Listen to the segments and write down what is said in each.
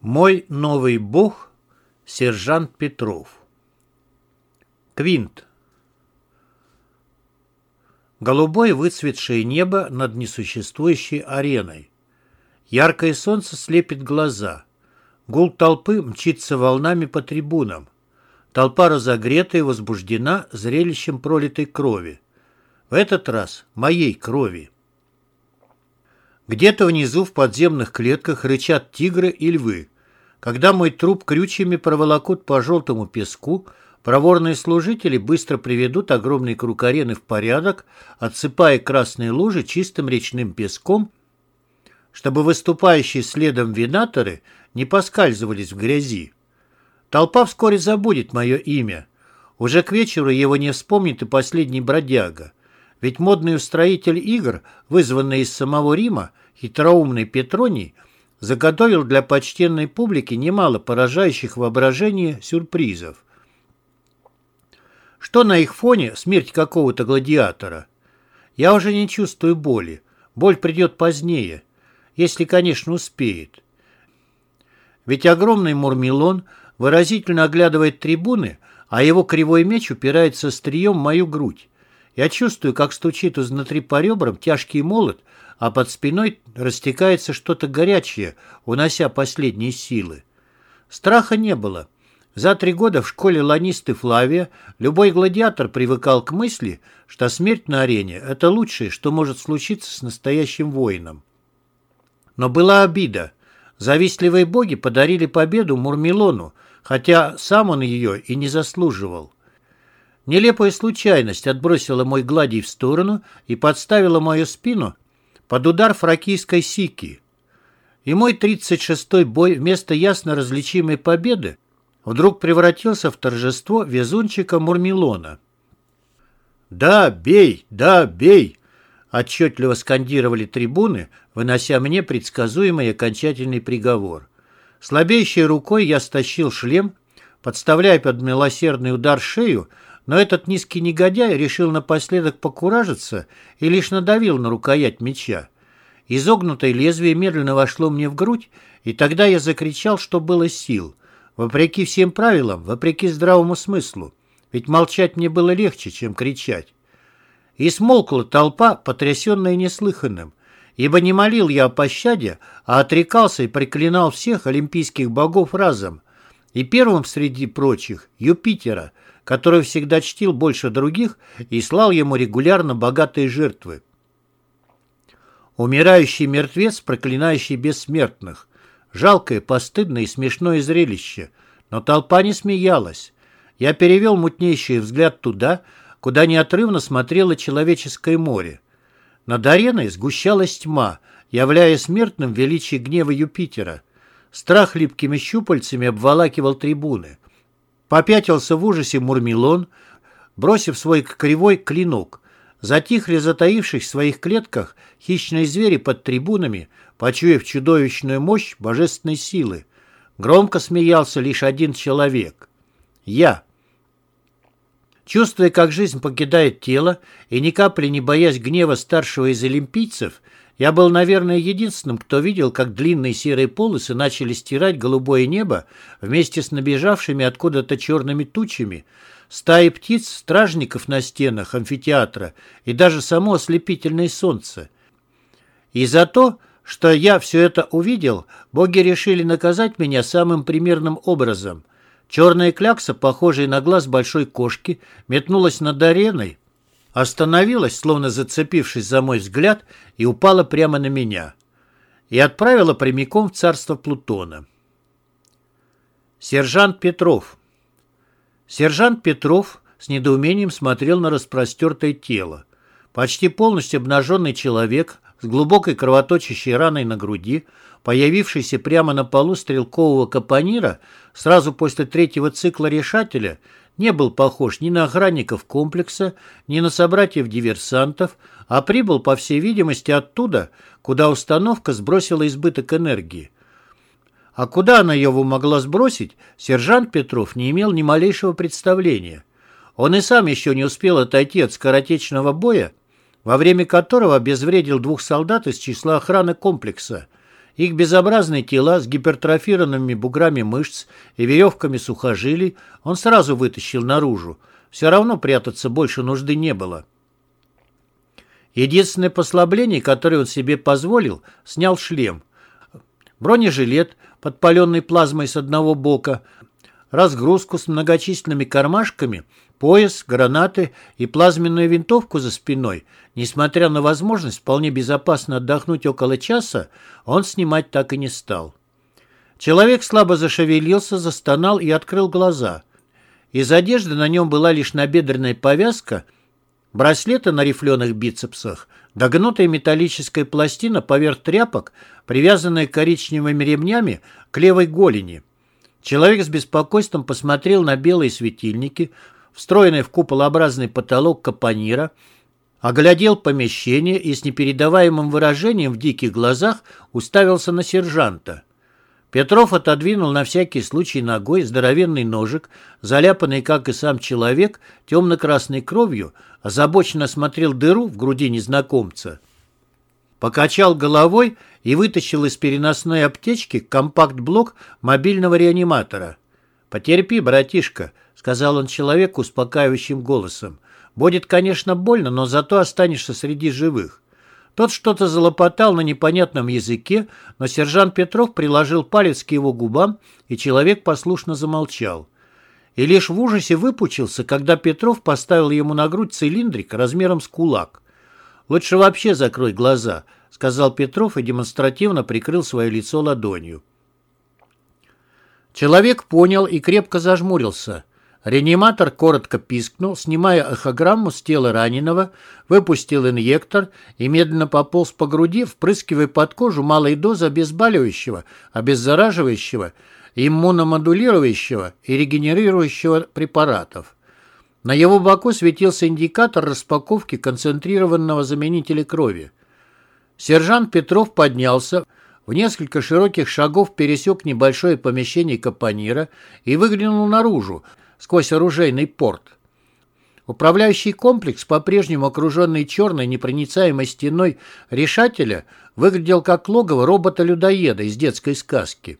Мой новый бог — сержант Петров. Квинт. Голубое выцветшее небо над несуществующей ареной. Яркое солнце слепит глаза. Гул толпы мчится волнами по трибунам. Толпа разогрета и возбуждена зрелищем пролитой крови. В этот раз моей крови. Где-то внизу в подземных клетках рычат тигры и львы. Когда мой труп крючьями проволокут по желтому песку, проворные служители быстро приведут огромный круг арены в порядок, отсыпая красные лужи чистым речным песком, чтобы выступающие следом винаторы не поскальзывались в грязи. Толпа вскоре забудет мое имя. Уже к вечеру его не вспомнит и последний бродяга. Ведь модный устроитель игр, вызванный из самого Рима, хитроумный Петроний, заготовил для почтенной публики немало поражающих воображение сюрпризов. Что на их фоне смерть какого-то гладиатора? Я уже не чувствую боли. Боль придет позднее, если, конечно, успеет. Ведь огромный Мурмелон выразительно оглядывает трибуны, а его кривой меч упирается острием в мою грудь. Я чувствую, как стучит изнутри по ребрам тяжкий молот, а под спиной растекается что-то горячее, унося последние силы. Страха не было. За три года в школе ланисты Флавия любой гладиатор привыкал к мысли, что смерть на арене – это лучшее, что может случиться с настоящим воином. Но была обида. Завистливые боги подарили победу Мурмелону, хотя сам он ее и не заслуживал. Нелепая случайность отбросила мой гладий в сторону и подставила мою спину под удар фракийской сики. И мой 36-й бой вместо ясно различимой победы вдруг превратился в торжество везунчика Мурмелона. «Да, бей! Да, бей!» отчетливо скандировали трибуны, вынося мне предсказуемый окончательный приговор. Слабеющей рукой я стащил шлем, подставляя под милосердный удар шею, но этот низкий негодяй решил напоследок покуражиться и лишь надавил на рукоять меча. Изогнутое лезвие медленно вошло мне в грудь, и тогда я закричал, что было сил. Вопреки всем правилам, вопреки здравому смыслу. Ведь молчать мне было легче, чем кричать. И смолкла толпа, потрясенная неслыханным. Ибо не молил я о пощаде, а отрекался и проклинал всех олимпийских богов разом. И первым среди прочих — Юпитера — который всегда чтил больше других и слал ему регулярно богатые жертвы. Умирающий мертвец, проклинающий бессмертных. Жалкое, постыдное и смешное зрелище. Но толпа не смеялась. Я перевел мутнейший взгляд туда, куда неотрывно смотрело человеческое море. Над ареной сгущалась тьма, являя смертным величие гнева Юпитера. Страх липкими щупальцами обволакивал трибуны. Попятился в ужасе Мурмелон, бросив свой кривой клинок. Затихли затаивших в своих клетках хищные звери под трибунами, почуяв чудовищную мощь божественной силы. Громко смеялся лишь один человек. Я. Чувствуя, как жизнь покидает тело, и ни капли не боясь гнева старшего из олимпийцев, я был, наверное, единственным, кто видел, как длинные серые полосы начали стирать голубое небо вместе с набежавшими откуда-то черными тучами, стаи птиц, стражников на стенах амфитеатра и даже само ослепительное солнце. И за то, что я все это увидел, боги решили наказать меня самым примерным образом. Черная клякса, похожая на глаз большой кошки, метнулась над ареной, остановилась, словно зацепившись за мой взгляд, и упала прямо на меня. И отправила прямиком в царство Плутона. Сержант Петров. Сержант Петров с недоумением смотрел на распростертое тело. Почти полностью обнаженный человек с глубокой кровоточащей раной на груди, появившийся прямо на полу стрелкового капонира сразу после третьего цикла решателя, не был похож ни на охранников комплекса, ни на собратьев-диверсантов, а прибыл, по всей видимости, оттуда, куда установка сбросила избыток энергии. А куда она его могла сбросить, сержант Петров не имел ни малейшего представления. Он и сам еще не успел отойти от скоротечного боя, во время которого обезвредил двух солдат из числа охраны комплекса. Их безобразные тела с гипертрофированными буграми мышц и веревками сухожилий он сразу вытащил наружу. Все равно прятаться больше нужды не было. Единственное послабление, которое он себе позволил, снял шлем. Бронежилет, подпаленный плазмой с одного бока, разгрузку с многочисленными кармашками, пояс, гранаты и плазменную винтовку за спиной. Несмотря на возможность вполне безопасно отдохнуть около часа, он снимать так и не стал. Человек слабо зашевелился, застонал и открыл глаза. Из одежды на нем была лишь набедренная повязка, браслеты на рифленых бицепсах, догнутая металлическая пластина поверх тряпок, привязанная коричневыми ремнями к левой голени. Человек с беспокойством посмотрел на белые светильники, встроенный в куполообразный потолок капонира, оглядел помещение и с непередаваемым выражением в диких глазах уставился на сержанта. Петров отодвинул на всякий случай ногой здоровенный ножик, заляпанный, как и сам человек, темно-красной кровью, озабоченно смотрел дыру в груди незнакомца. Покачал головой и вытащил из переносной аптечки компакт-блок мобильного реаниматора. «Потерпи, братишка», — сказал он человеку успокаивающим голосом. «Будет, конечно, больно, но зато останешься среди живых». Тот что-то залопотал на непонятном языке, но сержант Петров приложил палец к его губам, и человек послушно замолчал. И лишь в ужасе выпучился, когда Петров поставил ему на грудь цилиндрик размером с кулак. «Лучше вообще закрой глаза», — сказал Петров и демонстративно прикрыл свое лицо ладонью. Человек понял и крепко зажмурился. Реаниматор коротко пискнул, снимая эхограмму с тела раненого, выпустил инъектор и медленно пополз по груди, впрыскивая под кожу малые дозы обезболивающего, обеззараживающего, иммуномодулирующего и регенерирующего препаратов. На его боку светился индикатор распаковки концентрированного заменителя крови. Сержант Петров поднялся, в несколько широких шагов пересек небольшое помещение капонира и выглянул наружу, сквозь оружейный порт. Управляющий комплекс, по-прежнему окруженный черной непроницаемой стеной решателя, выглядел как логово робота-людоеда из детской сказки.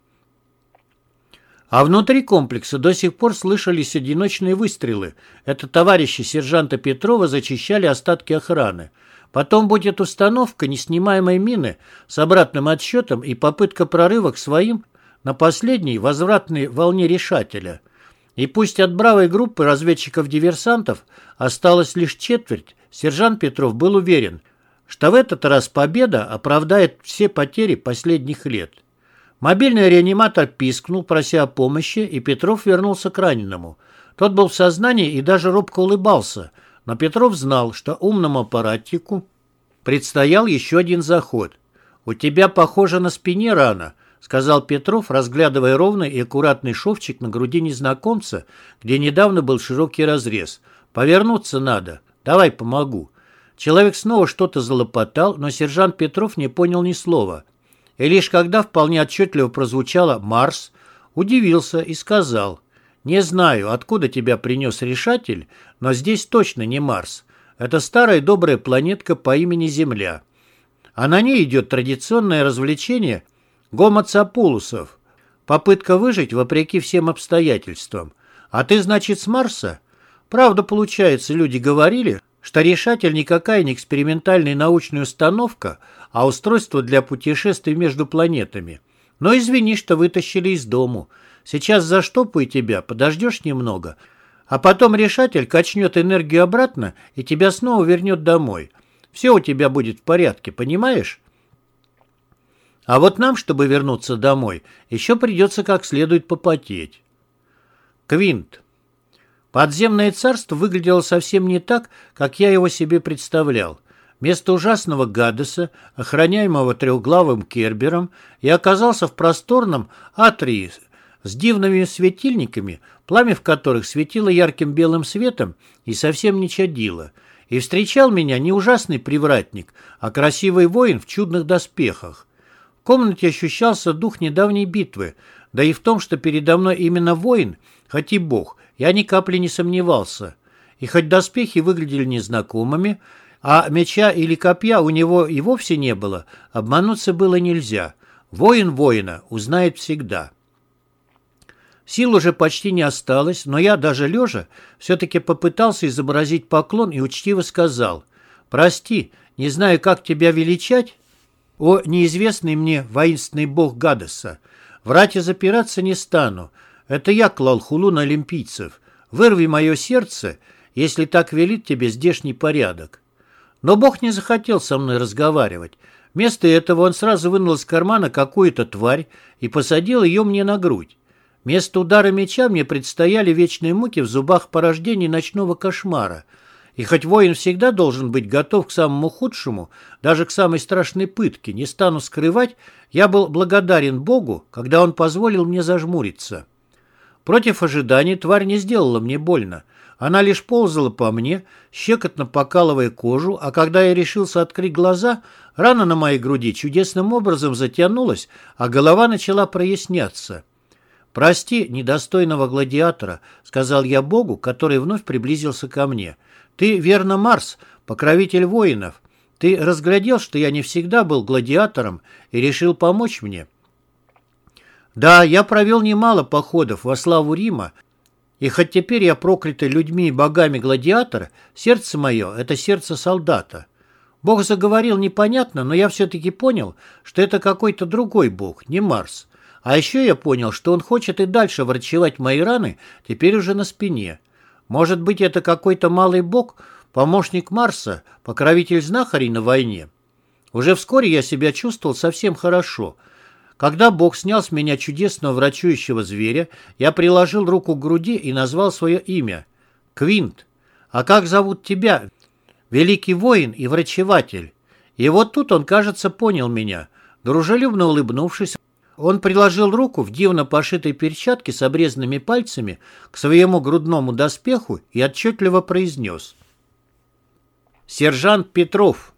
А внутри комплекса до сих пор слышались одиночные выстрелы. Это товарищи сержанта Петрова зачищали остатки охраны. Потом будет установка неснимаемой мины с обратным отсчетом и попытка прорыва к своим на последней возвратной волне решателя. И пусть от бравой группы разведчиков-диверсантов осталось лишь четверть, сержант Петров был уверен, что в этот раз победа оправдает все потери последних лет. Мобильный реаниматор пискнул, прося о помощи, и Петров вернулся к раненому. Тот был в сознании и даже робко улыбался, но Петров знал, что умному аппаратику предстоял еще один заход. «У тебя, похоже, на спине рана», — сказал Петров, разглядывая ровный и аккуратный шовчик на груди незнакомца, где недавно был широкий разрез. «Повернуться надо. Давай помогу». Человек снова что-то залопотал, но сержант Петров не понял ни слова — и лишь когда вполне отчетливо прозвучало «Марс», удивился и сказал «Не знаю, откуда тебя принес решатель, но здесь точно не Марс. Это старая добрая планетка по имени Земля. А на ней идет традиционное развлечение гомоцапулусов, попытка выжить вопреки всем обстоятельствам. А ты, значит, с Марса? Правда, получается, люди говорили, что решатель никакая не экспериментальная научная установка, а устройство для путешествий между планетами. Но извини, что вытащили из дому. Сейчас заштопаю тебя, подождешь немного, а потом решатель качнет энергию обратно и тебя снова вернет домой. Все у тебя будет в порядке, понимаешь? А вот нам, чтобы вернуться домой, еще придется как следует попотеть. Квинт. Подземное царство выглядело совсем не так, как я его себе представлял. Вместо ужасного Гадеса, охраняемого трехглавым Кербером, я оказался в просторном атрии с дивными светильниками, пламя в которых светило ярким белым светом и совсем не чадило. И встречал меня не ужасный привратник, а красивый воин в чудных доспехах. В комнате ощущался дух недавней битвы, да и в том, что передо мной именно воин, хоть и бог, я ни капли не сомневался. И хоть доспехи выглядели незнакомыми, а меча или копья у него и вовсе не было, обмануться было нельзя. Воин воина узнает всегда. Сил уже почти не осталось, но я, даже лежа, все-таки попытался изобразить поклон и учтиво сказал «Прости, не знаю, как тебя величать, о неизвестный мне воинственный бог Гадеса. Врать и запираться не стану. Это я клал хулу на олимпийцев. Вырви мое сердце, если так велит тебе здешний порядок». Но бог не захотел со мной разговаривать. Вместо этого он сразу вынул из кармана какую-то тварь и посадил ее мне на грудь. Вместо удара меча мне предстояли вечные муки в зубах порождений ночного кошмара. И хоть воин всегда должен быть готов к самому худшему, даже к самой страшной пытке, не стану скрывать, я был благодарен Богу, когда он позволил мне зажмуриться. Против ожиданий тварь не сделала мне больно. Она лишь ползала по мне, щекотно покалывая кожу, а когда я решился открыть глаза, рана на моей груди чудесным образом затянулась, а голова начала проясняться. «Прости, недостойного гладиатора», — сказал я Богу, который вновь приблизился ко мне. «Ты, верно, Марс, покровитель воинов. Ты разглядел, что я не всегда был гладиатором и решил помочь мне». «Да, я провел немало походов во славу Рима, и хоть теперь я проклятый людьми и богами гладиатор, сердце мое — это сердце солдата. Бог заговорил непонятно, но я все-таки понял, что это какой-то другой бог, не Марс. А еще я понял, что он хочет и дальше врачевать мои раны, теперь уже на спине. Может быть, это какой-то малый бог, помощник Марса, покровитель знахарей на войне. Уже вскоре я себя чувствовал совсем хорошо. Когда бог снял с меня чудесного врачующего зверя, я приложил руку к груди и назвал свое имя. Квинт. А как зовут тебя? Великий воин и врачеватель. И вот тут он, кажется, понял меня. Дружелюбно улыбнувшись, он приложил руку в дивно пошитой перчатке с обрезанными пальцами к своему грудному доспеху и отчетливо произнес. «Сержант Петров,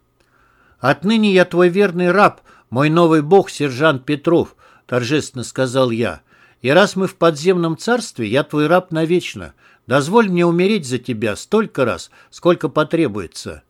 отныне я твой верный раб, мой новый бог, сержант Петров», торжественно сказал я. «И раз мы в подземном царстве, я твой раб навечно. Дозволь мне умереть за тебя столько раз, сколько потребуется».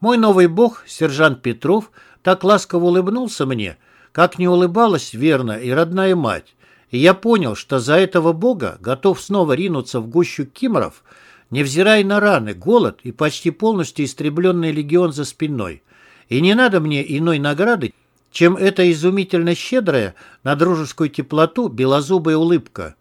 Мой новый бог, сержант Петров, так ласково улыбнулся мне – как не улыбалась верно и родная мать, и я понял, что за этого бога готов снова ринуться в гущу кимров, невзирая на раны, голод и почти полностью истребленный легион за спиной. И не надо мне иной награды, чем эта изумительно щедрая на дружескую теплоту белозубая улыбка.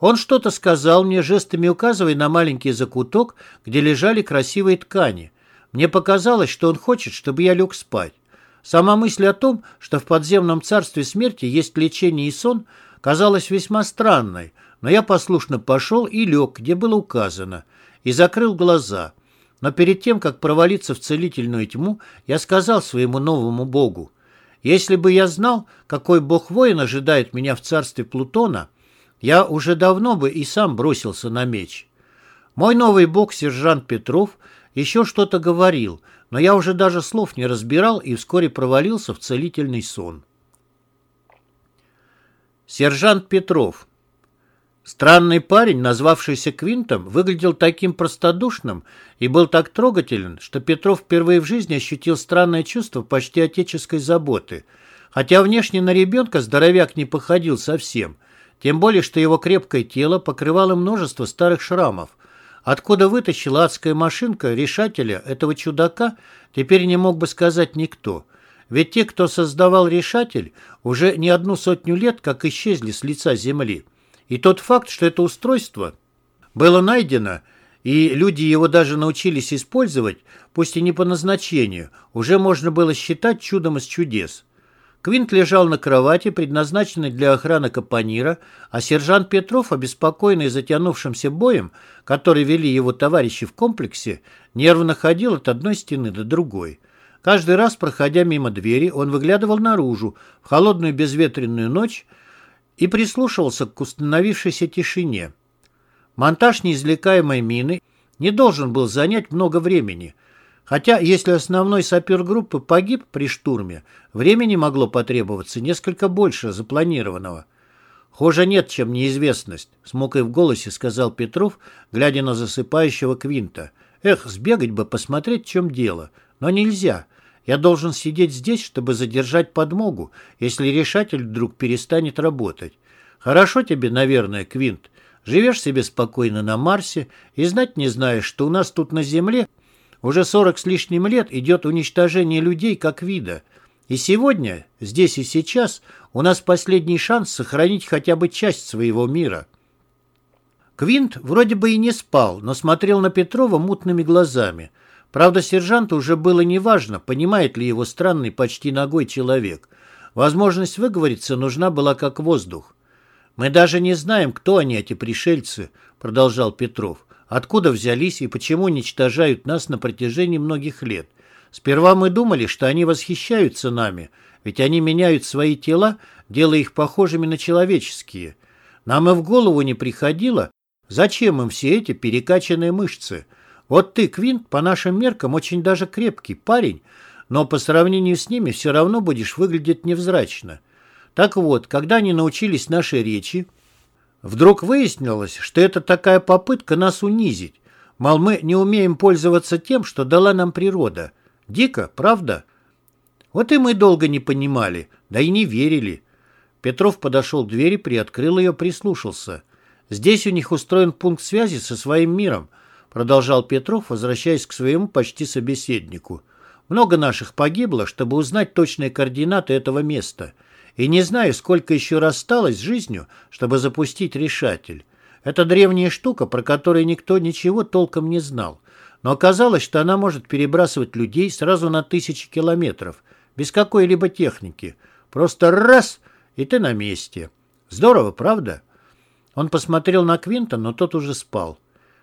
Он что-то сказал мне, жестами указывая на маленький закуток, где лежали красивые ткани. Мне показалось, что он хочет, чтобы я лег спать. Сама мысль о том, что в подземном царстве смерти есть лечение и сон, казалась весьма странной, но я послушно пошел и лег, где было указано, и закрыл глаза. Но перед тем, как провалиться в целительную тьму, я сказал своему новому богу, «Если бы я знал, какой бог-воин ожидает меня в царстве Плутона, я уже давно бы и сам бросился на меч». Мой новый бог, сержант Петров, еще что-то говорил, но я уже даже слов не разбирал и вскоре провалился в целительный сон. Сержант Петров. Странный парень, назвавшийся Квинтом, выглядел таким простодушным и был так трогателен, что Петров впервые в жизни ощутил странное чувство почти отеческой заботы. Хотя внешне на ребенка здоровяк не походил совсем, тем более, что его крепкое тело покрывало множество старых шрамов, Откуда вытащила адская машинка решателя этого чудака, теперь не мог бы сказать никто. Ведь те, кто создавал решатель, уже не одну сотню лет как исчезли с лица Земли. И тот факт, что это устройство было найдено, и люди его даже научились использовать, пусть и не по назначению, уже можно было считать чудом из чудес. Квинт лежал на кровати, предназначенной для охраны капонира, а сержант Петров, обеспокоенный затянувшимся боем, который вели его товарищи в комплексе, нервно ходил от одной стены до другой. Каждый раз, проходя мимо двери, он выглядывал наружу в холодную безветренную ночь и прислушивался к установившейся тишине. Монтаж неизвлекаемой мины не должен был занять много времени – Хотя, если основной сапер группы погиб при штурме, времени могло потребоваться несколько больше запланированного. «Хуже нет, чем неизвестность», — с мукой в голосе сказал Петров, глядя на засыпающего Квинта. «Эх, сбегать бы, посмотреть, в чем дело. Но нельзя. Я должен сидеть здесь, чтобы задержать подмогу, если решатель вдруг перестанет работать. Хорошо тебе, наверное, Квинт. Живешь себе спокойно на Марсе и знать не знаешь, что у нас тут на Земле уже сорок с лишним лет идет уничтожение людей как вида. И сегодня, здесь и сейчас, у нас последний шанс сохранить хотя бы часть своего мира. Квинт вроде бы и не спал, но смотрел на Петрова мутными глазами. Правда, сержанту уже было неважно, понимает ли его странный почти ногой человек. Возможность выговориться нужна была как воздух. «Мы даже не знаем, кто они, эти пришельцы», — продолжал Петров. «Откуда взялись и почему уничтожают нас на протяжении многих лет? Сперва мы думали, что они восхищаются нами, ведь они меняют свои тела, делая их похожими на человеческие. Нам и в голову не приходило, зачем им все эти перекачанные мышцы. Вот ты, Квинт, по нашим меркам очень даже крепкий парень, но по сравнению с ними все равно будешь выглядеть невзрачно». Так вот, когда они научились нашей речи, вдруг выяснилось, что это такая попытка нас унизить. Мол, мы не умеем пользоваться тем, что дала нам природа. Дико, правда? Вот и мы долго не понимали, да и не верили. Петров подошел к двери, приоткрыл ее, прислушался. Здесь у них устроен пункт связи со своим миром, продолжал Петров, возвращаясь к своему почти собеседнику. Много наших погибло, чтобы узнать точные координаты этого места – и не знаю, сколько еще рассталось с жизнью, чтобы запустить решатель. Это древняя штука, про которую никто ничего толком не знал. Но оказалось, что она может перебрасывать людей сразу на тысячи километров, без какой-либо техники. Просто раз — и ты на месте. Здорово, правда? Он посмотрел на Квинта, но тот уже спал.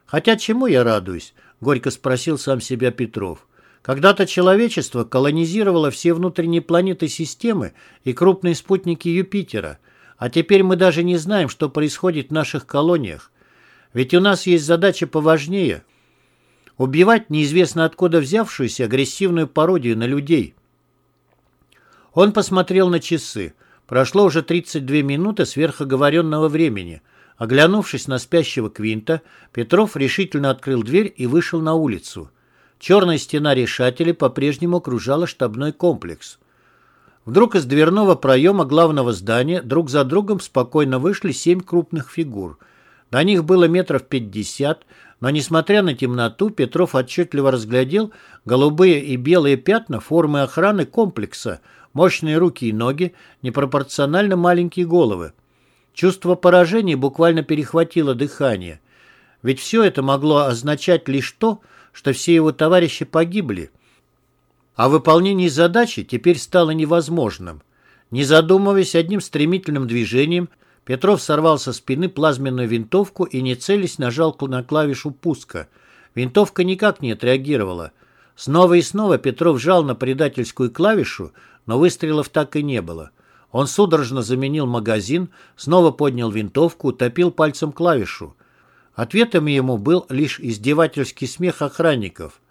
«Хотя чему я радуюсь?» — горько спросил сам себя Петров. Когда-то человечество колонизировало все внутренние планеты системы и крупные спутники Юпитера, а теперь мы даже не знаем, что происходит в наших колониях. Ведь у нас есть задача поважнее – убивать неизвестно откуда взявшуюся агрессивную пародию на людей. Он посмотрел на часы. Прошло уже 32 минуты сверхоговоренного времени. Оглянувшись на спящего Квинта, Петров решительно открыл дверь и вышел на улицу – Черная стена решателей по-прежнему окружала штабной комплекс. Вдруг из дверного проема главного здания друг за другом спокойно вышли семь крупных фигур. До них было метров пятьдесят, но, несмотря на темноту, Петров отчетливо разглядел голубые и белые пятна формы охраны комплекса, мощные руки и ноги, непропорционально маленькие головы. Чувство поражения буквально перехватило дыхание. Ведь все это могло означать лишь то, что все его товарищи погибли, а выполнение задачи теперь стало невозможным. Не задумываясь одним стремительным движением, Петров сорвал со спины плазменную винтовку и, не целясь, нажал на клавишу пуска. Винтовка никак не отреагировала. Снова и снова Петров жал на предательскую клавишу, но выстрелов так и не было. Он судорожно заменил магазин, снова поднял винтовку, утопил пальцем клавишу. Ответом ему был лишь издевательский смех охранников.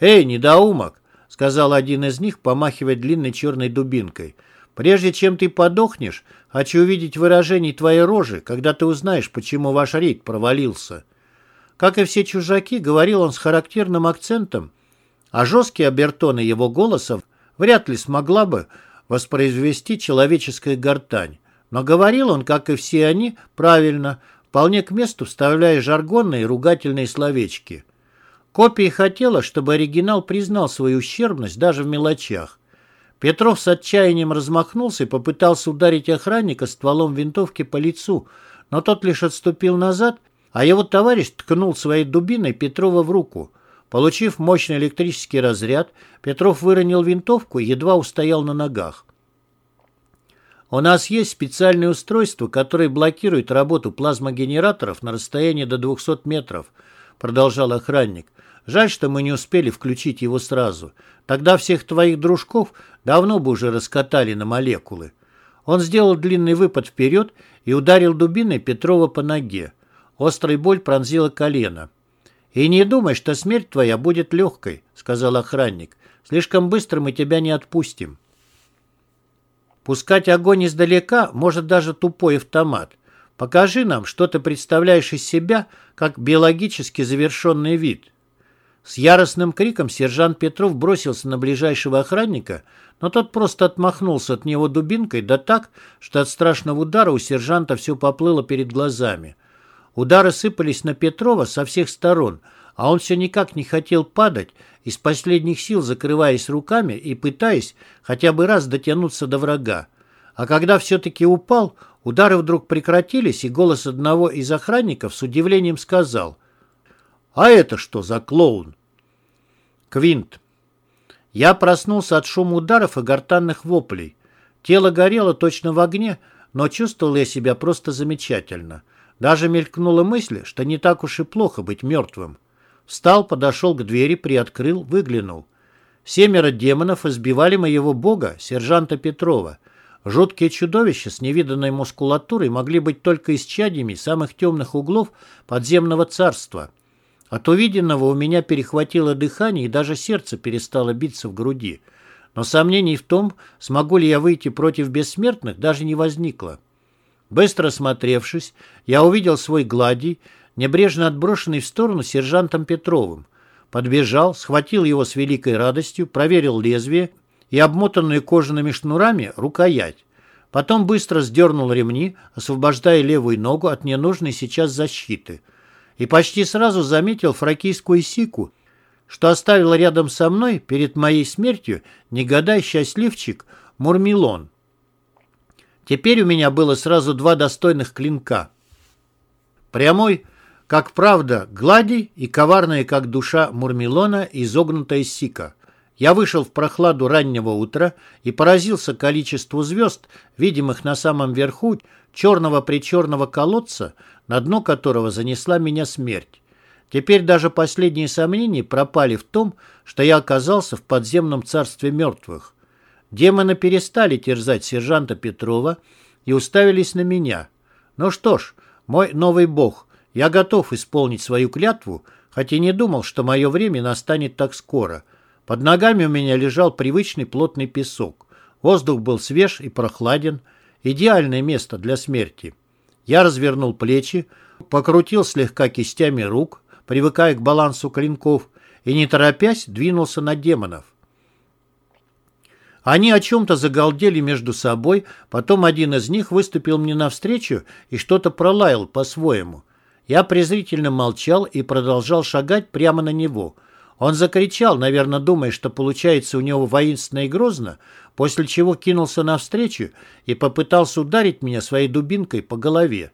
«Эй, недоумок!» — сказал один из них, помахивая длинной черной дубинкой. «Прежде чем ты подохнешь, хочу увидеть выражение твоей рожи, когда ты узнаешь, почему ваш рейд провалился». Как и все чужаки, говорил он с характерным акцентом, а жесткие обертоны его голоса вряд ли смогла бы воспроизвести человеческая гортань. Но говорил он, как и все они, правильно, вполне к месту вставляя жаргонные ругательные словечки. Копия хотела, чтобы оригинал признал свою ущербность даже в мелочах. Петров с отчаянием размахнулся и попытался ударить охранника стволом винтовки по лицу, но тот лишь отступил назад, а его товарищ ткнул своей дубиной Петрова в руку. Получив мощный электрический разряд, Петров выронил винтовку и едва устоял на ногах. У нас есть специальное устройство, которое блокирует работу плазмогенераторов на расстоянии до 200 метров, продолжал охранник. Жаль, что мы не успели включить его сразу. Тогда всех твоих дружков давно бы уже раскатали на молекулы. Он сделал длинный выпад вперед и ударил дубиной Петрова по ноге. Острая боль пронзила колено. «И не думай, что смерть твоя будет легкой», — сказал охранник. «Слишком быстро мы тебя не отпустим». Пускать огонь издалека может даже тупой автомат. Покажи нам, что ты представляешь из себя, как биологически завершенный вид. С яростным криком сержант Петров бросился на ближайшего охранника, но тот просто отмахнулся от него дубинкой, да так, что от страшного удара у сержанта все поплыло перед глазами. Удары сыпались на Петрова со всех сторон, а он все никак не хотел падать, из последних сил закрываясь руками и пытаясь хотя бы раз дотянуться до врага. А когда все-таки упал, удары вдруг прекратились, и голос одного из охранников с удивлением сказал «А это что за клоун?» Квинт. Я проснулся от шума ударов и гортанных воплей. Тело горело точно в огне, но чувствовал я себя просто замечательно. Даже мелькнула мысль, что не так уж и плохо быть мертвым. Встал, подошел к двери, приоткрыл, выглянул. Семеро демонов избивали моего бога, сержанта Петрова. Жуткие чудовища с невиданной мускулатурой могли быть только исчадьями самых темных углов подземного царства. От увиденного у меня перехватило дыхание и даже сердце перестало биться в груди. Но сомнений в том, смогу ли я выйти против бессмертных, даже не возникло. Быстро осмотревшись, я увидел свой гладий, небрежно отброшенный в сторону сержантом Петровым. Подбежал, схватил его с великой радостью, проверил лезвие и обмотанную кожаными шнурами рукоять. Потом быстро сдернул ремни, освобождая левую ногу от ненужной сейчас защиты – и почти сразу заметил фракийскую сику, что оставил рядом со мной перед моей смертью негодай счастливчик Мурмилон. Теперь у меня было сразу два достойных клинка. Прямой, как правда, гладий и коварная, как душа Мурмилона, изогнутая сика. Я вышел в прохладу раннего утра и поразился количеству звезд, видимых на самом верху черного-причерного колодца, на дно которого занесла меня смерть. Теперь даже последние сомнения пропали в том, что я оказался в подземном царстве мертвых. Демоны перестали терзать сержанта Петрова и уставились на меня. Ну что ж, мой новый бог, я готов исполнить свою клятву, хотя не думал, что мое время настанет так скоро. Под ногами у меня лежал привычный плотный песок. Воздух был свеж и прохладен. Идеальное место для смерти. Я развернул плечи, покрутил слегка кистями рук, привыкая к балансу клинков, и, не торопясь, двинулся на демонов. Они о чем-то загалдели между собой, потом один из них выступил мне навстречу и что-то пролаял по-своему. Я презрительно молчал и продолжал шагать прямо на него. Он закричал, наверное, думая, что получается у него воинственно и грозно, после чего кинулся навстречу и попытался ударить меня своей дубинкой по голове.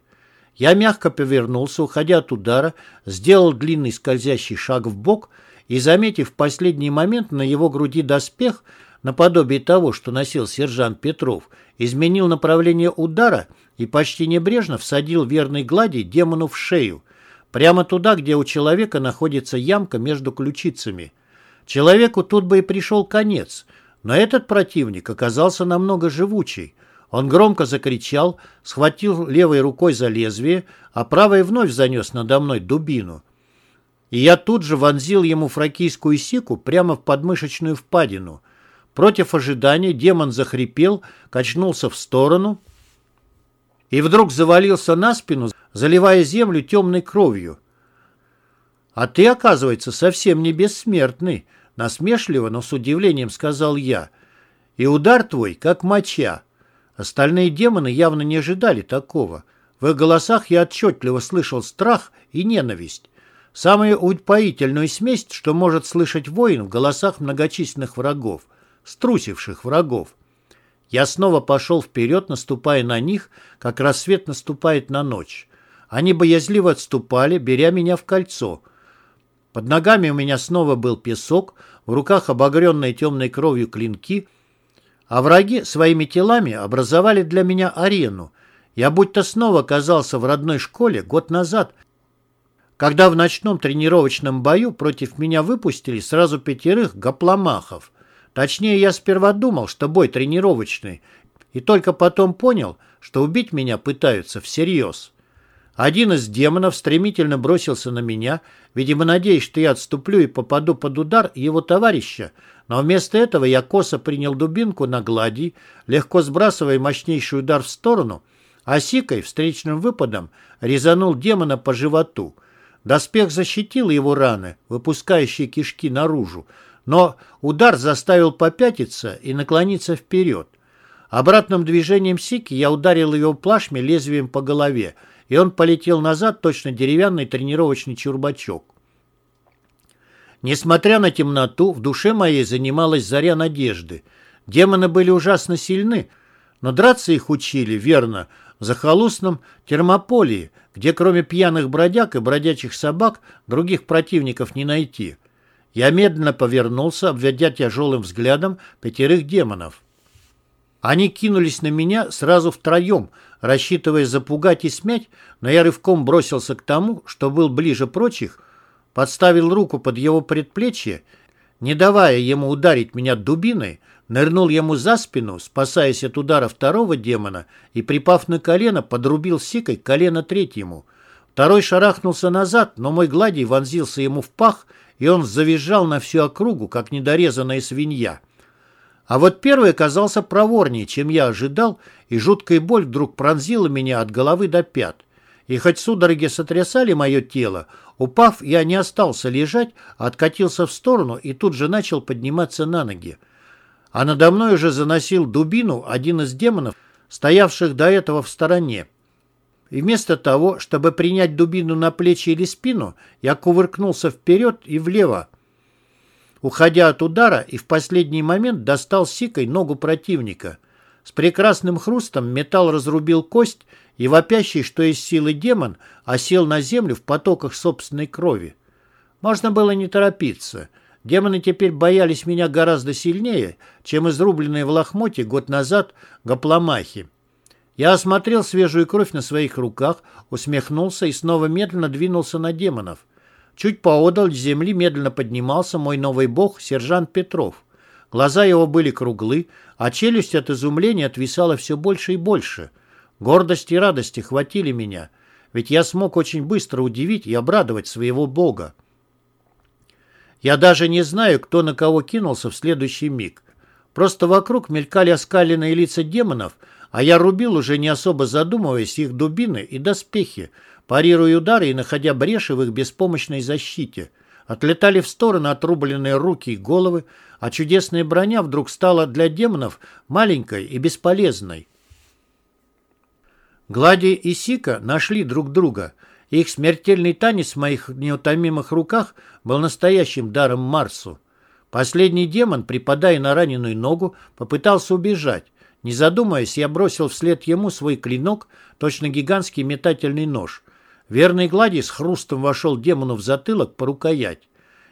Я мягко повернулся, уходя от удара, сделал длинный скользящий шаг в бок и, заметив в последний момент на его груди доспех, наподобие того, что носил сержант Петров, изменил направление удара и почти небрежно всадил верной глади демону в шею, прямо туда, где у человека находится ямка между ключицами. Человеку тут бы и пришел конец — но этот противник оказался намного живучей. Он громко закричал, схватил левой рукой за лезвие, а правой вновь занес надо мной дубину. И я тут же вонзил ему фракийскую сику прямо в подмышечную впадину. Против ожидания демон захрипел, качнулся в сторону и вдруг завалился на спину, заливая землю темной кровью. «А ты, оказывается, совсем не бессмертный», Насмешливо, но с удивлением сказал я. И удар твой, как моча. Остальные демоны явно не ожидали такого. В их голосах я отчетливо слышал страх и ненависть. Самую упоительную смесь, что может слышать воин в голосах многочисленных врагов, струсивших врагов. Я снова пошел вперед, наступая на них, как рассвет наступает на ночь. Они боязливо отступали, беря меня в кольцо — под ногами у меня снова был песок, в руках обогренные темной кровью клинки, а враги своими телами образовали для меня арену. Я будто снова оказался в родной школе год назад, когда в ночном тренировочном бою против меня выпустили сразу пятерых гопломахов. Точнее, я сперва думал, что бой тренировочный, и только потом понял, что убить меня пытаются всерьез. Один из демонов стремительно бросился на меня, видимо, надеясь, что я отступлю и попаду под удар его товарища, но вместо этого я косо принял дубинку на глади, легко сбрасывая мощнейший удар в сторону, а сикой, встречным выпадом, резанул демона по животу. Доспех защитил его раны, выпускающие кишки наружу, но удар заставил попятиться и наклониться вперед. Обратным движением сики я ударил его плашмя лезвием по голове, и он полетел назад, точно деревянный тренировочный чурбачок. Несмотря на темноту, в душе моей занималась заря надежды. Демоны были ужасно сильны, но драться их учили, верно, в захолустном термополии, где кроме пьяных бродяг и бродячих собак других противников не найти. Я медленно повернулся, обведя тяжелым взглядом пятерых демонов. Они кинулись на меня сразу втроем, рассчитывая запугать и смять, но я рывком бросился к тому, что был ближе прочих, подставил руку под его предплечье, не давая ему ударить меня дубиной, нырнул ему за спину, спасаясь от удара второго демона, и, припав на колено, подрубил сикой колено третьему. Второй шарахнулся назад, но мой гладий вонзился ему в пах, и он завизжал на всю округу, как недорезанная свинья. А вот первый оказался проворнее, чем я ожидал, и жуткая боль вдруг пронзила меня от головы до пят. И хоть судороги сотрясали мое тело, упав, я не остался лежать, а откатился в сторону и тут же начал подниматься на ноги. А надо мной уже заносил дубину один из демонов, стоявших до этого в стороне. И вместо того, чтобы принять дубину на плечи или спину, я кувыркнулся вперед и влево, уходя от удара и в последний момент достал сикой ногу противника. С прекрасным хрустом металл разрубил кость, и вопящий, что из силы демон, осел на землю в потоках собственной крови. Можно было не торопиться. Демоны теперь боялись меня гораздо сильнее, чем изрубленные в лохмоте год назад гопломахи. Я осмотрел свежую кровь на своих руках, усмехнулся и снова медленно двинулся на демонов. Чуть поодаль с земли медленно поднимался мой новый бог, сержант Петров. Глаза его были круглы, а челюсть от изумления отвисала все больше и больше — Гордость и радость хватили меня, ведь я смог очень быстро удивить и обрадовать своего бога. Я даже не знаю, кто на кого кинулся в следующий миг. Просто вокруг мелькали оскаленные лица демонов, а я рубил уже не особо задумываясь их дубины и доспехи, парируя удары и находя бреши в их беспомощной защите. Отлетали в стороны отрубленные руки и головы, а чудесная броня вдруг стала для демонов маленькой и бесполезной. Глади и Сика нашли друг друга. Их смертельный танец в моих неутомимых руках был настоящим даром Марсу. Последний демон, припадая на раненую ногу, попытался убежать. Не задумываясь, я бросил вслед ему свой клинок, точно гигантский метательный нож. Верный Гладий с хрустом вошел демону в затылок по рукоять.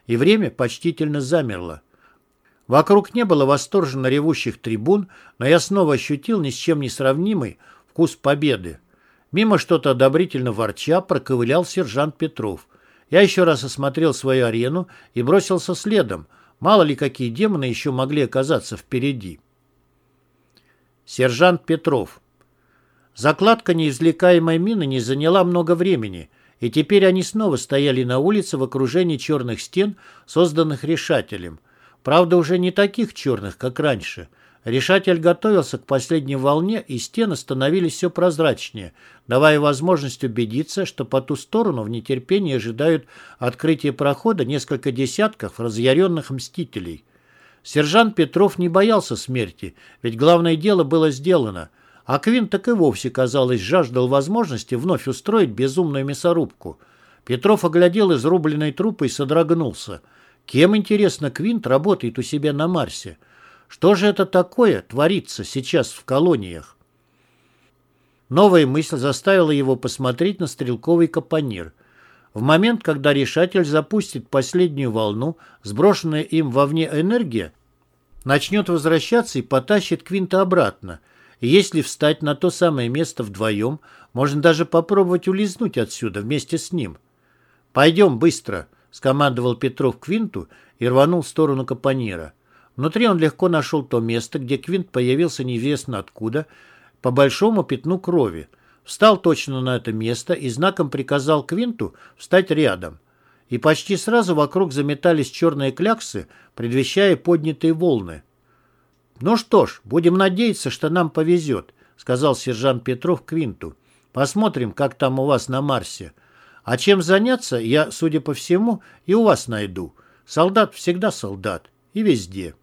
И время почтительно замерло. Вокруг не было восторженно ревущих трибун, но я снова ощутил ни с чем не сравнимый вкус победы. Мимо что-то одобрительно ворча проковылял сержант Петров. Я еще раз осмотрел свою арену и бросился следом. Мало ли какие демоны еще могли оказаться впереди. Сержант Петров. Закладка неизвлекаемой мины не заняла много времени, и теперь они снова стояли на улице в окружении черных стен, созданных решателем. Правда, уже не таких черных, как раньше – Решатель готовился к последней волне, и стены становились все прозрачнее, давая возможность убедиться, что по ту сторону в нетерпении ожидают открытия прохода несколько десятков разъяренных мстителей. Сержант Петров не боялся смерти, ведь главное дело было сделано, а Квин так и вовсе, казалось, жаждал возможности вновь устроить безумную мясорубку. Петров оглядел изрубленные трупы и содрогнулся. Кем, интересно, Квинт работает у себя на Марсе? Что же это такое творится сейчас в колониях? Новая мысль заставила его посмотреть на стрелковый капонир. В момент, когда решатель запустит последнюю волну, сброшенная им вовне энергия начнет возвращаться и потащит Квинта обратно. И если встать на то самое место вдвоем, можно даже попробовать улизнуть отсюда вместе с ним. «Пойдем быстро», — скомандовал Петров Квинту и рванул в сторону капонира. Внутри он легко нашел то место, где Квинт появился неизвестно откуда, по большому пятну крови. Встал точно на это место и знаком приказал Квинту встать рядом. И почти сразу вокруг заметались черные кляксы, предвещая поднятые волны. «Ну что ж, будем надеяться, что нам повезет», — сказал сержант Петров Квинту. «Посмотрим, как там у вас на Марсе. А чем заняться, я, судя по всему, и у вас найду. Солдат всегда солдат. И везде.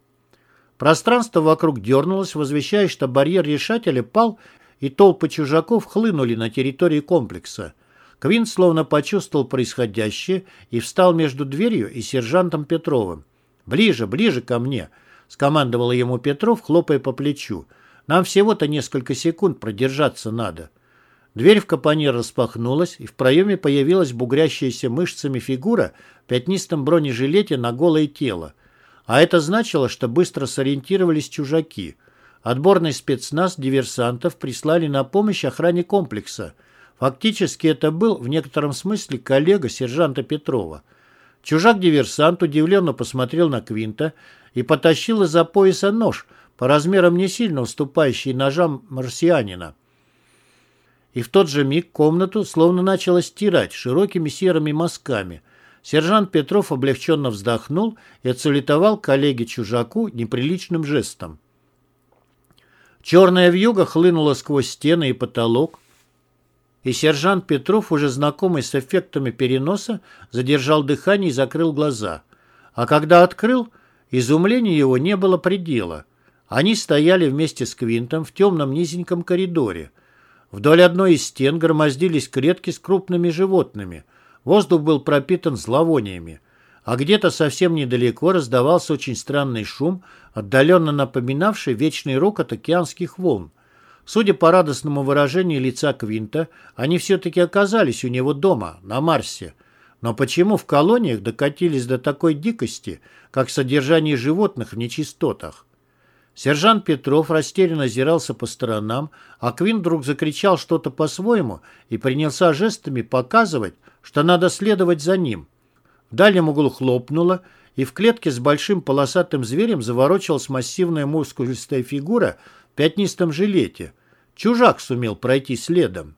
Пространство вокруг дернулось, возвещая, что барьер решателя пал, и толпы чужаков хлынули на территорию комплекса. Квин словно почувствовал происходящее и встал между дверью и сержантом Петровым. «Ближе, ближе ко мне!» — скомандовал ему Петров, хлопая по плечу. «Нам всего-то несколько секунд продержаться надо». Дверь в капонир распахнулась, и в проеме появилась бугрящаяся мышцами фигура в пятнистом бронежилете на голое тело. А это значило, что быстро сориентировались чужаки. Отборный спецназ диверсантов прислали на помощь охране комплекса. Фактически это был в некотором смысле коллега сержанта Петрова. Чужак-диверсант удивленно посмотрел на Квинта и потащил из-за пояса нож, по размерам не сильно уступающий ножам марсианина. И в тот же миг комнату словно начало стирать широкими серыми мазками – Сержант Петров облегченно вздохнул и отсулетовал коллеге-чужаку неприличным жестом. Черная вьюга хлынула сквозь стены и потолок, и сержант Петров, уже знакомый с эффектами переноса, задержал дыхание и закрыл глаза. А когда открыл, изумлению его не было предела. Они стояли вместе с Квинтом в темном низеньком коридоре. Вдоль одной из стен громоздились клетки с крупными животными – Воздух был пропитан зловониями, а где-то совсем недалеко раздавался очень странный шум, отдаленно напоминавший вечный рокот океанских волн. Судя по радостному выражению лица Квинта, они все-таки оказались у него дома, на Марсе. Но почему в колониях докатились до такой дикости, как содержание животных в нечистотах? Сержант Петров растерянно озирался по сторонам, а Квин вдруг закричал что-то по-своему и принялся жестами показывать, что надо следовать за ним. В дальнем углу хлопнуло, и в клетке с большим полосатым зверем заворочилась массивная мускулистая фигура в пятнистом жилете. Чужак сумел пройти следом.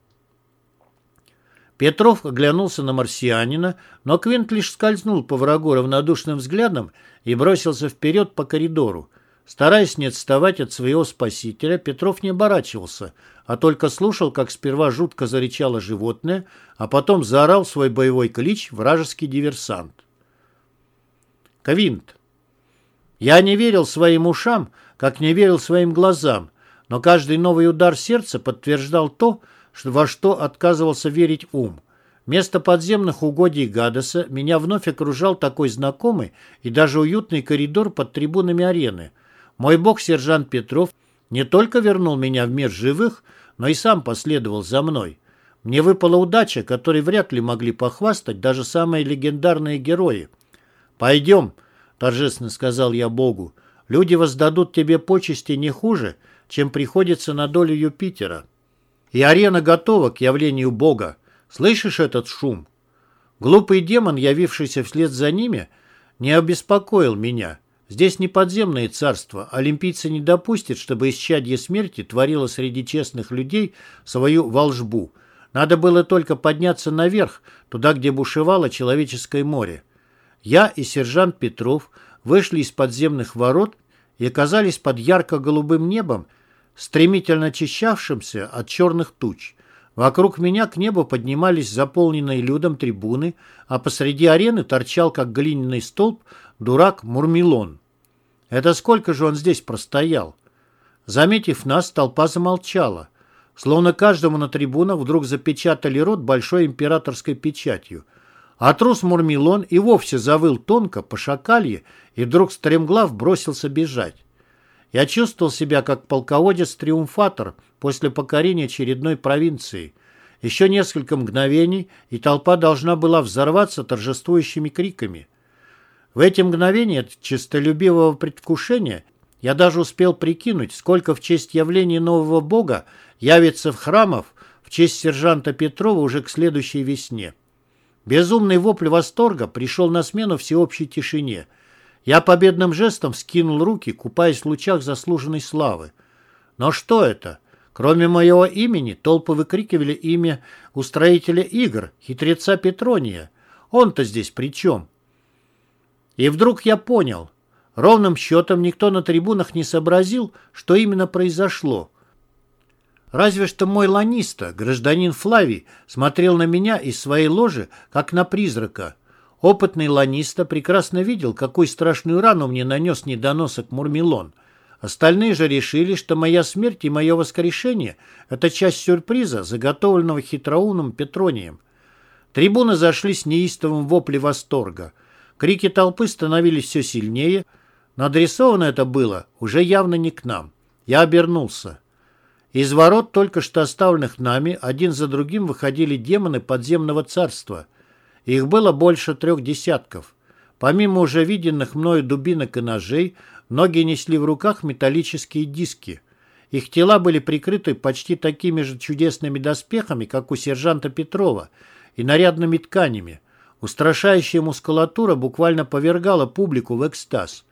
Петров оглянулся на марсианина, но Квинт лишь скользнул по врагу равнодушным взглядом и бросился вперед по коридору. Стараясь не отставать от своего спасителя, Петров не оборачивался, а только слушал, как сперва жутко зарычало животное, а потом заорал свой боевой клич вражеский диверсант. Квинт. Я не верил своим ушам, как не верил своим глазам, но каждый новый удар сердца подтверждал то, во что отказывался верить ум. Вместо подземных угодий Гадеса меня вновь окружал такой знакомый и даже уютный коридор под трибунами арены – мой бог сержант Петров не только вернул меня в мир живых, но и сам последовал за мной. Мне выпала удача, которой вряд ли могли похвастать даже самые легендарные герои. «Пойдем», — торжественно сказал я Богу, — «люди воздадут тебе почести не хуже, чем приходится на долю Юпитера. И арена готова к явлению Бога. Слышишь этот шум?» Глупый демон, явившийся вслед за ними, не обеспокоил меня — Здесь не подземное царство. Олимпийцы не допустят, чтобы исчадье смерти творило среди честных людей свою волжбу. Надо было только подняться наверх, туда, где бушевало человеческое море. Я и сержант Петров вышли из подземных ворот и оказались под ярко-голубым небом, стремительно очищавшимся от черных туч. Вокруг меня к небу поднимались заполненные людом трибуны, а посреди арены торчал, как глиняный столб, дурак Мурмилон. Это сколько же он здесь простоял? Заметив нас, толпа замолчала. Словно каждому на трибунах вдруг запечатали рот большой императорской печатью. А трус Мурмилон и вовсе завыл тонко, по шакалье, и вдруг стремглав бросился бежать. Я чувствовал себя как полководец-триумфатор после покорения очередной провинции. Еще несколько мгновений, и толпа должна была взорваться торжествующими криками. В эти мгновения честолюбивого предвкушения я даже успел прикинуть, сколько в честь явления нового бога явится в храмов в честь сержанта Петрова уже к следующей весне. Безумный вопль восторга пришел на смену всеобщей тишине. Я победным жестом скинул руки, купаясь в лучах заслуженной славы. Но что это? Кроме моего имени, толпы выкрикивали имя устроителя игр, хитреца Петрония. Он-то здесь при чем? И вдруг я понял. Ровным счетом никто на трибунах не сообразил, что именно произошло. Разве что мой ланиста, гражданин Флавий, смотрел на меня из своей ложи, как на призрака. Опытный ланиста прекрасно видел, какую страшную рану мне нанес недоносок Мурмелон. Остальные же решили, что моя смерть и мое воскрешение – это часть сюрприза, заготовленного хитроумным Петронием. Трибуны зашли с неистовым воплем восторга. Крики толпы становились все сильнее, но адресовано это было уже явно не к нам. Я обернулся. Из ворот, только что оставленных нами, один за другим выходили демоны подземного царства. Их было больше трех десятков. Помимо уже виденных мною дубинок и ножей, многие несли в руках металлические диски. Их тела были прикрыты почти такими же чудесными доспехами, как у сержанта Петрова, и нарядными тканями. Устрашающая мускулатура буквально повергала публику в экстаз.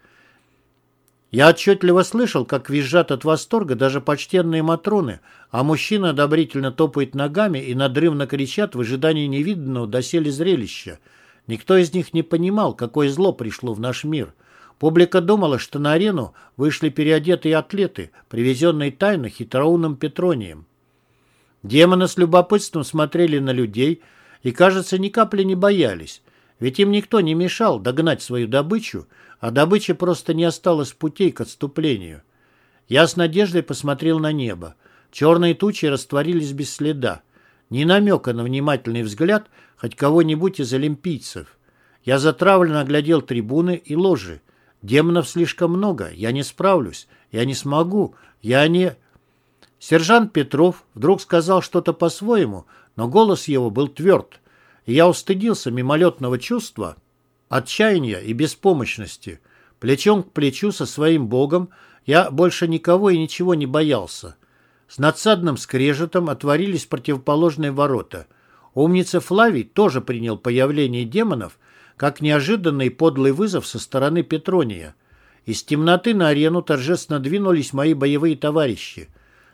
Я отчетливо слышал, как визжат от восторга даже почтенные матроны, а мужчины одобрительно топают ногами и надрывно кричат в ожидании невиданного доселе зрелища. Никто из них не понимал, какое зло пришло в наш мир. Публика думала, что на арену вышли переодетые атлеты, привезенные тайно хитроумным Петронием. Демоны с любопытством смотрели на людей и, кажется, ни капли не боялись. Ведь им никто не мешал догнать свою добычу, а добыча просто не осталось путей к отступлению. Я с надеждой посмотрел на небо. Черные тучи растворились без следа. Ни намека на внимательный взгляд хоть кого-нибудь из олимпийцев. Я затравленно оглядел трибуны и ложи. Демонов слишком много, я не справлюсь, я не смогу, я не... Сержант Петров вдруг сказал что-то по-своему, но голос его был тверд и я устыдился мимолетного чувства, отчаяния и беспомощности. Плечом к плечу со своим богом я больше никого и ничего не боялся. С надсадным скрежетом отворились противоположные ворота. Умница Флавий тоже принял появление демонов как неожиданный подлый вызов со стороны Петрония. Из темноты на арену торжественно двинулись мои боевые товарищи.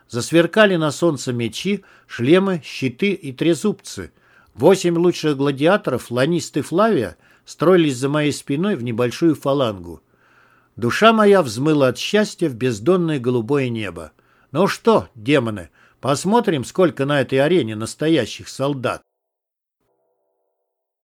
Засверкали на солнце мечи, шлемы, щиты и трезубцы. Восемь лучших гладиаторов, ланисты Флавия, строились за моей спиной в небольшую фалангу. Душа моя взмыла от счастья в бездонное голубое небо. Ну что, демоны, посмотрим, сколько на этой арене настоящих солдат.